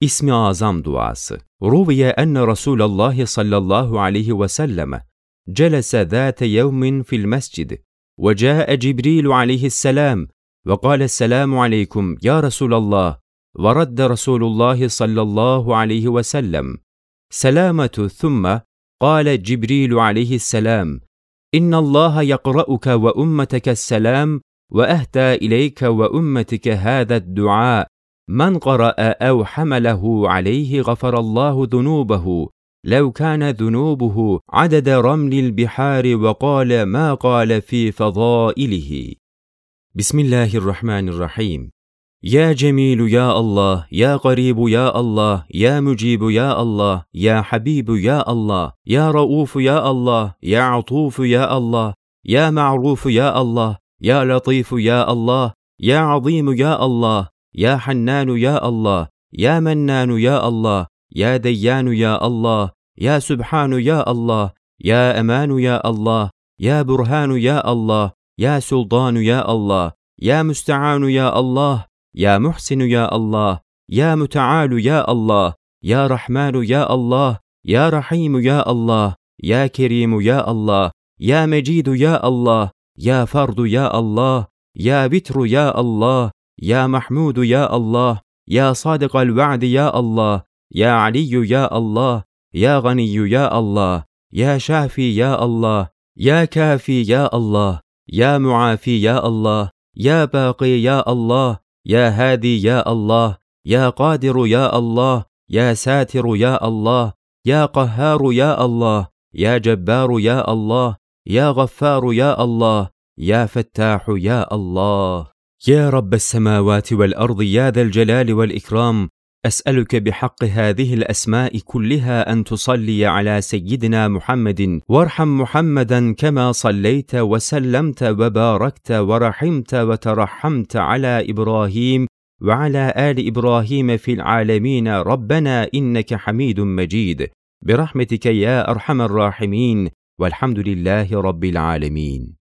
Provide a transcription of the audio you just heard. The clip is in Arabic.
İsmi Azam duası. Ruviye enne Resulallah sallallahu aleyhi ve selleme جلس ذات يوم في المسجد وجاء جبريل عليه السلام وقال السلام عليكم يا رسول الله ورد رسول الله صلى الله عليه وسلم سلامة ثم قال جبريل عليه السلام إن الله يقرأك وأمتك السلام وأهدى إليك وأمتك هذا الدعاء من قرأ أو حمله عليه غفر الله ذنوبه. لو كان ذنوبه عدد رمل البحار وقال ما قال في فضائله. بسم الله الرحمن الرحيم. يا جميل يا الله يا قريب يا الله يا مجيب يا الله يا حبيب يا الله يا رؤوف يا الله يا عطوف يا الله يا معروف يا الله يا لطيف يا الله يا عظيم يا الله يا حنان يا الله يا منان يا الله يا ديان يا الله يا سبحان يا الله يا أمان يا الله يا برهان يا الله يا سلطان يا الله يا مستعان يا الله يا محسن يا الله يا متعال يا الله يا رحمن يا الله يا رحيم يا الله يا كريم يا الله يا مجيد يا الله يا فرد يا الله يا بتر يا الله يا محمود يا الله يا صادق الوعد يا الله يا علي يا الله يا غني يا الله يا شافي يا الله يا كافي يا الله يا معافي يا الله يا باقي يا الله يا هادي يا الله يا قادر يا الله يا ساتر يا الله يا قهار يا الله يا جبار يا الله يا غفار يا الله يا فتاح يا الله يا رب السماوات والأرض يا ذا الجلال والإكرام أسألك بحق هذه الأسماء كلها أن تصلي على سيدنا محمد. وارحم محمدا كما صليت وسلمت وباركت ورحمت وترحمت على إبراهيم وعلى آل إبراهيم في العالمين. ربنا إنك حميد مجيد. برحمتك يا أرحم الراحمين. والحمد لله رب العالمين.